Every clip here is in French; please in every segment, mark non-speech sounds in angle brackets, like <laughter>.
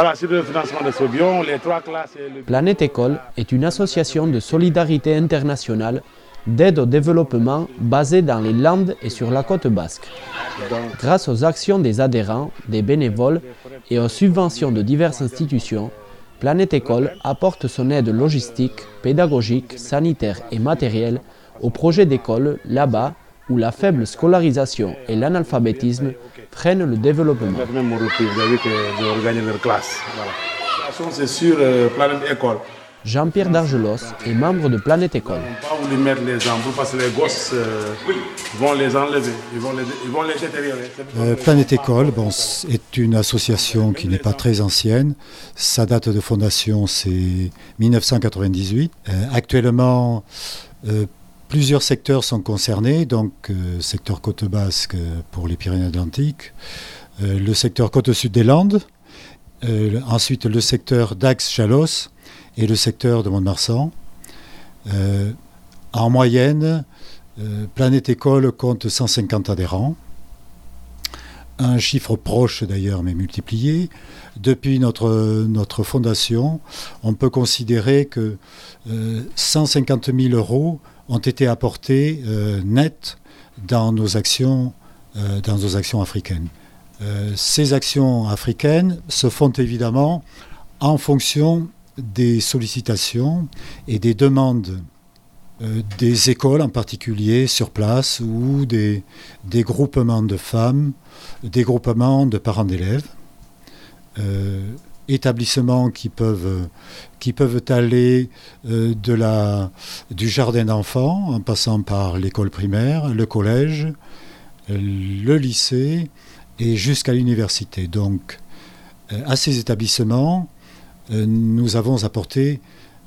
Voilà, sur le financement de Sobion, les trois classes... Planète École est une association de solidarité internationale d'aide au développement basée dans les Landes et sur la côte basque. Grâce aux actions des adhérents, des bénévoles et aux subventions de diverses institutions, Planète École apporte son aide logistique, pédagogique, sanitaire et matérielle aux projets d'école là-bas où la faible scolarisation et l'analphabétisme freinent le développement. C'est sur Planète École. Jean-Pierre Dargelos est membre de Planète École. On ne va pas voulu mettre les embouts parce que les gosses euh, vont les enlever, ils vont les, ils vont les détériorer. Euh, Planète École bon, est une association qui n'est pas très ancienne. Sa date de fondation, c'est 1998. Euh, actuellement, euh, plusieurs secteurs sont concernés, donc euh, secteur côte basque pour les Pyrénées-Atlantiques, euh, le secteur côte sud des Landes, euh, ensuite le secteur Dax-Chalos, et le secteur de Mont-de-Marsan. En moyenne, Planète École compte 150 adhérents, un chiffre proche d'ailleurs mais multiplié. Depuis notre, notre fondation, on peut considérer que euh, 150 000 euros ont été apportés euh, net dans nos actions, euh, dans nos actions africaines. Euh, ces actions africaines se font évidemment en fonction des sollicitations et des demandes euh, des écoles en particulier sur place ou des, groupements de femmes, des groupements de parents d'élèves, établissements qui peuvent, qui peuvent aller euh, de la, du jardin d'enfants en passant par l'école primaire, le collège, le lycée et jusqu'à l'université. Donc euh, à ces établissements, euh, nous avons apporté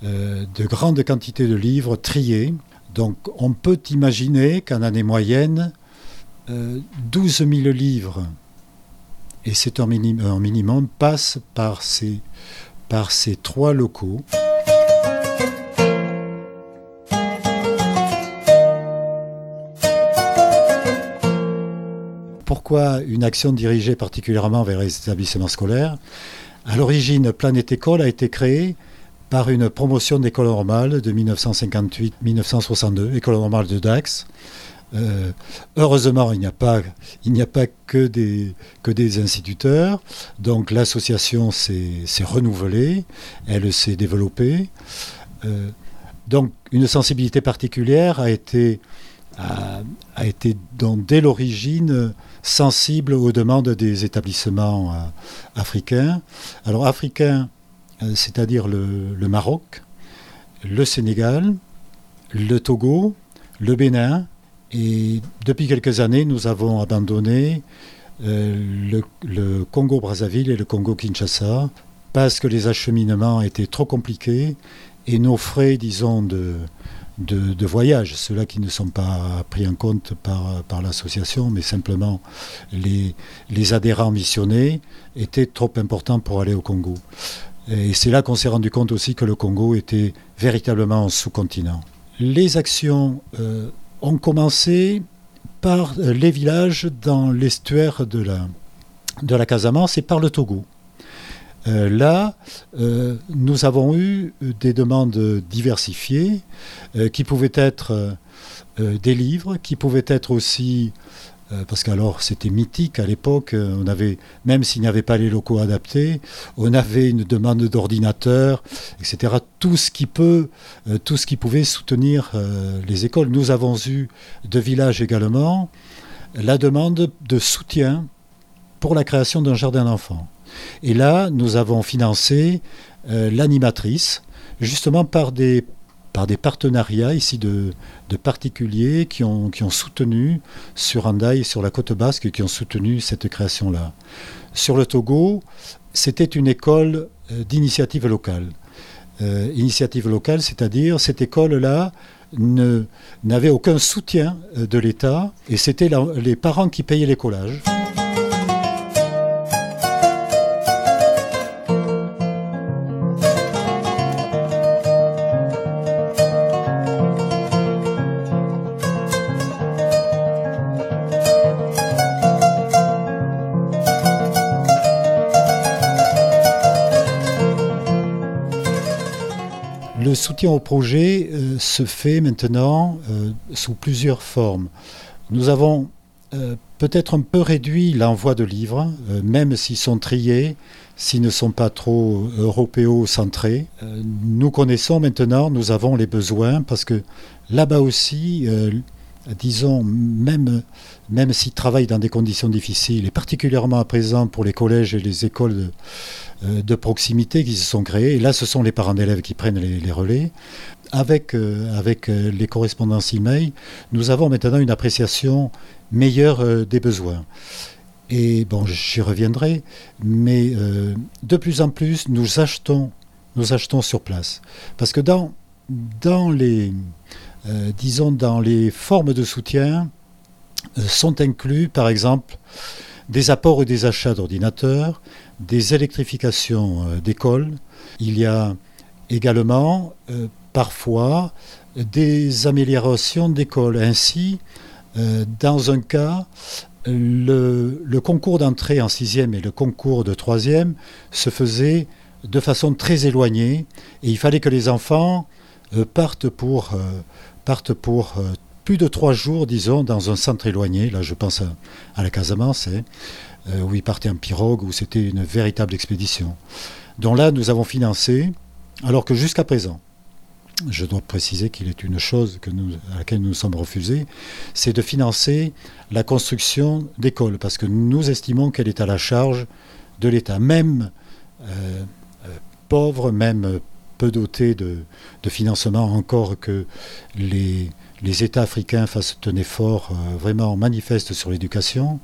de grandes quantités de livres triés. Donc on peut imaginer qu'en année moyenne, euh, 12 000 livres, et minim- un minimum, passent par ces, par ces trois locaux. Pourquoi une action dirigée particulièrement vers les établissements scolaires? À l'origine, Planète École a été créée par une promotion d'école normale de 1958-1962, école normale de Dax. Euh, heureusement, il n'y a pas, que, des, instituteurs. Donc l'association s'est renouvelée, elle s'est développée. Euh, donc une sensibilité particulière a été, a, été donc, dès l'origine sensible aux demandes des établissements euh, africains. Alors africains, c'est-à-dire le Maroc, le Sénégal, le Togo, le Bénin, et depuis quelques années, nous avons abandonné euh, le, le Congo-Brazzaville et le Congo-Kinshasa parce que les acheminements étaient trop compliqués et nos frais, disons, de, de, de voyage, ceux-là qui ne sont pas pris en compte par, par l'association, mais simplement les, les adhérents missionnés, étaient trop importants pour aller au Congo. Et c'est là qu'on s'est rendu compte aussi que le Congo était véritablement un sous-continent. Les actions euh, ont commencé par euh, les villages dans l'estuaire de la, Casamance et par le Togo. Euh, là, euh, nous avons eu des demandes diversifiées qui pouvaient être des livres, qui pouvaient être aussi, parce qu'alors c'était mythique à l'époque, euh, on avait, même s'il n'y avait pas les locaux adaptés, on avait une demande d'ordinateur, etc. Tout ce qui peut, euh, tout ce qui pouvait soutenir euh, les écoles. Nous avons eu de villages également la demande de soutien pour la création d'un jardin d'enfants. Et là, nous avons financé euh, l'animatrice, justement par des, par des partenariats ici de, particuliers qui ont, soutenu sur Andaï et sur la côte basque, qui ont soutenu cette création-là. Sur le Togo, c'était une école euh, d'initiative locale. Euh, initiative locale, c'est-à-dire cette école-là n'avait aucun soutien euh, de l'État et c'était les parents qui payaient l'écolage. Le soutien au projet euh, se fait maintenant euh, sous plusieurs formes. Nous avons euh, peut-être un peu réduit l'envoi de livres, même s'ils sont triés, s'ils ne sont pas trop européo-centrés. nous connaissons maintenant, nous avons les besoins, parce que là-bas aussi, disons, même, même s'ils travaillent dans des conditions difficiles, et particulièrement à présent pour les collèges et les écoles de, euh, proximité qui se sont créés. Et là, ce sont les parents d'élèves qui prennent les, relais. Avec, euh, euh, les correspondances email, nous avons maintenant une appréciation meilleure des besoins. Et bon, j'y reviendrai, mais de plus en plus, nous achetons, nous achetons sur place. Parce que dans les, disons, dans les formes de soutien, sont inclus, par exemple, des apports et des achats d'ordinateurs, des électrifications euh, d'écoles. Il y a également euh, parfois des améliorations d'écoles. Ainsi, euh, dans un cas, le, concours d'entrée en sixième et le concours de troisième se faisaient de façon très éloignée et il fallait que les enfants partent pour, partent pour plus de trois jours, disons, dans un centre éloigné. Là, je pense à, la Casamance. Hein. Euh, où ils partaient en pirogue, où c'était une véritable expédition. Donc là, nous avons financé, alors que jusqu'à présent, je dois préciser qu'il est une chose à laquelle nous nous sommes refusés, c'est de financer la construction d'écoles, parce que nous estimons qu'elle est à la charge de l'État, même euh, euh, pauvre, même peu doté de, financement, encore que les, les États africains fassent un effort vraiment manifeste sur l'éducation.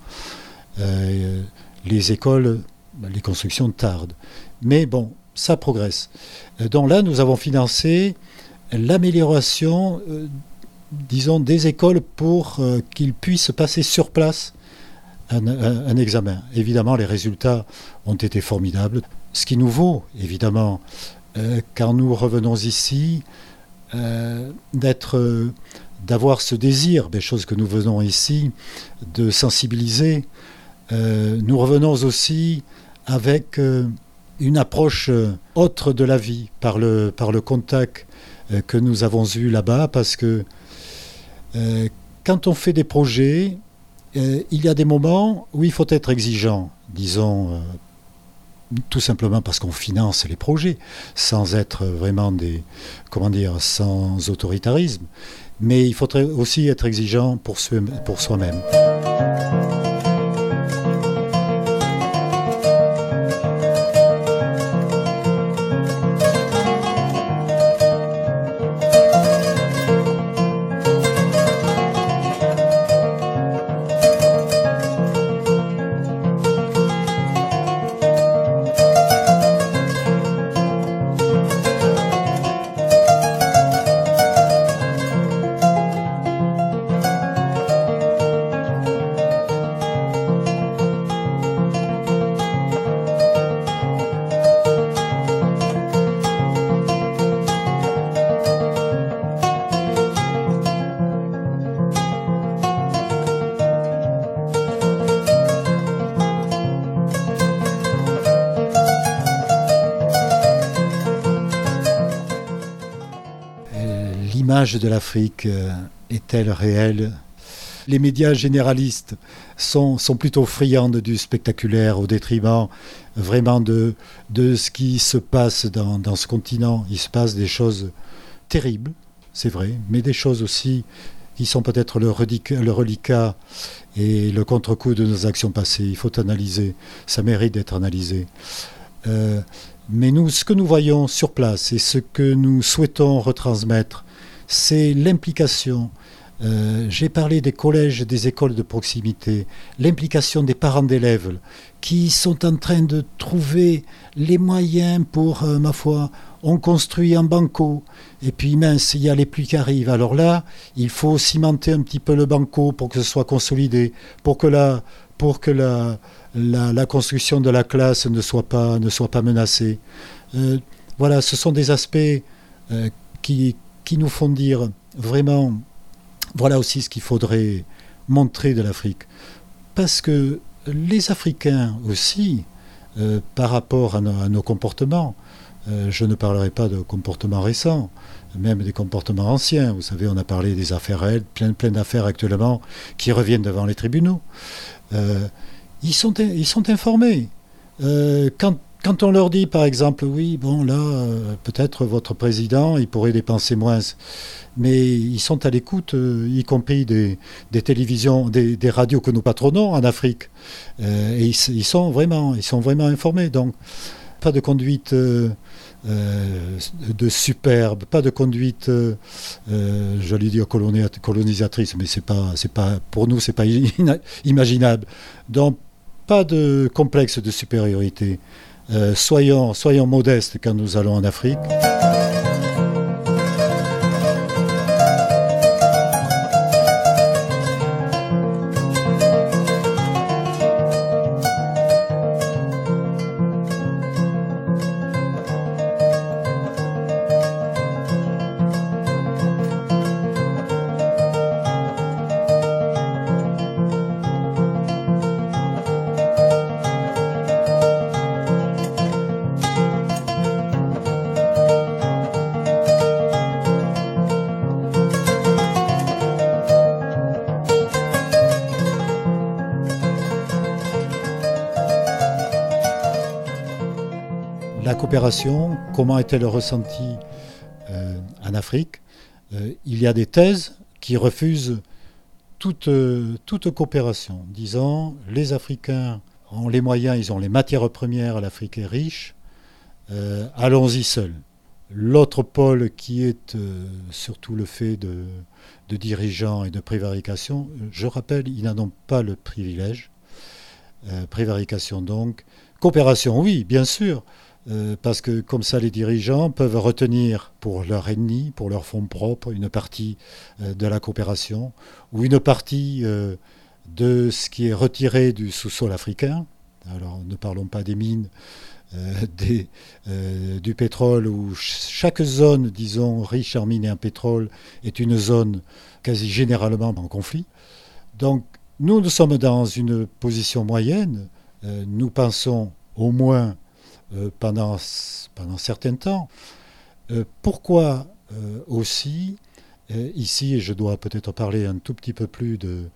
Euh, les écoles, ben, les constructions tardent. Mais bon, ça progresse. Euh, donc là, nous avons financé l'amélioration, euh, disons, des écoles pour qu'ils puissent passer sur place un, examen. Évidemment, les résultats ont été formidables. Ce qui nous vaut, évidemment, quand nous revenons ici, d'être d'avoir ce désir, des choses que nous venons ici, de sensibiliser. Euh, nous revenons aussi avec euh, une approche euh, autre de la vie par le, par le contact que nous avons eu là-bas, parce que quand on fait des projets, il y a des moments où il faut être exigeant, disons, tout simplement parce qu'on finance les projets, sans être vraiment des, comment dire, sans autoritarisme. Mais il faudrait aussi être exigeant pour, pour soi-même. De l'Afrique euh, est-elle réelle? Les médias généralistes sont, sont, plutôt friands du spectaculaire au détriment vraiment de, de ce qui se passe dans, dans ce continent. Il se passe des choses terribles, c'est vrai, mais des choses aussi qui sont peut-être le, le, reliquat et le contre-coup de nos actions passées. Il faut analyser, ça mérite d'être analysé. Euh, mais nous, ce que nous voyons sur place et ce que nous souhaitons retransmettre, c'est l'implication. Euh, j'ai parlé des collèges, des écoles de proximité, l'implication des parents d'élèves qui sont en train de trouver les moyens pour, euh, ma foi, on construit un banco, et puis mince, il y a les pluies qui arrivent. Alors là, il faut cimenter un petit peu le banco pour que ce soit consolidé, pour que la, construction de la classe ne soit pas, ne menacée. Euh, voilà, ce sont des aspects qui, qui nous font dire vraiment, voilà aussi ce qu'il faudrait montrer de l'Afrique. Parce que les Africains aussi par rapport à nos comportements. je ne parlerai pas de comportements récents, même des comportements anciens. Vous savez, on a parlé des affaires plein, d'affaires actuellement qui reviennent devant les tribunaux. Euh, ils, sont, ils sont informés. Euh, quand, quand, on leur dit, par exemple, oui, bon, là, euh, peut-être votre président, il pourrait dépenser moins, mais ils sont à l'écoute, y compris des, télévisions, des, radios que nous patronons en Afrique. et ils, ils, sont vraiment, ils sont vraiment informés. Donc, pas de conduite euh, de superbe, pas de conduite, euh, euh, j'allais dire colonisatrice, mais c'est pas, c'est pas, pour nous, c'est pas <laughs> imaginable. Donc, pas de complexe de supériorité. Soyons, soyons modestes quand nous allons en Afrique. Coopération, comment était le ressenti euh, en Afrique. Euh, il y a des thèses qui refusent toute, toute coopération, disant les Africains ont les moyens, ils ont les matières premières, l'Afrique est riche, euh, allons-y seuls. L'autre pôle qui est surtout le fait de, de, dirigeants et de prévarication, je rappelle, ils n'en ont pas le privilège. prévarication donc. Coopération, oui, bien sûr. Euh, parce que comme ça les dirigeants peuvent retenir pour leur ennemi, pour leur fonds propres, une partie euh, de la coopération ou une partie euh, de ce qui est retiré du sous-sol africain. Alors ne parlons pas des mines, <laughs> du pétrole, où chaque zone, disons, riche en mines et en pétrole, est une zone quasi généralement en conflit. Donc nous, nous sommes dans une position moyenne. nous pensons au moins pendant, pendant certains temps. Euh, pourquoi euh, aussi, ici, et je dois peut-être parler un tout petit peu plus de,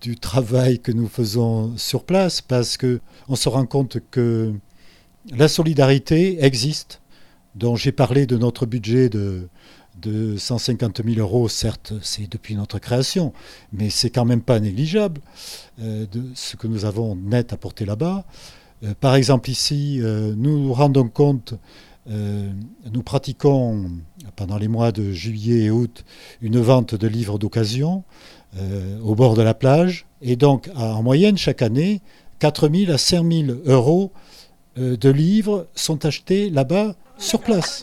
du travail que nous faisons sur place, parce qu'on se rend compte que la solidarité existe, dont j'ai parlé de notre budget de, de 150 000 euros, certes, c'est depuis notre création, mais c'est quand même pas négligeable de ce que nous avons net apporté là-bas. Euh, par exemple, ici, euh, nous nous rendons compte, euh, nous pratiquons pendant les mois de juillet et août une vente de livres d'occasion au bord de la plage. Et donc, en moyenne, chaque année, 4 000 à 5 000 euros de livres sont achetés là-bas sur place.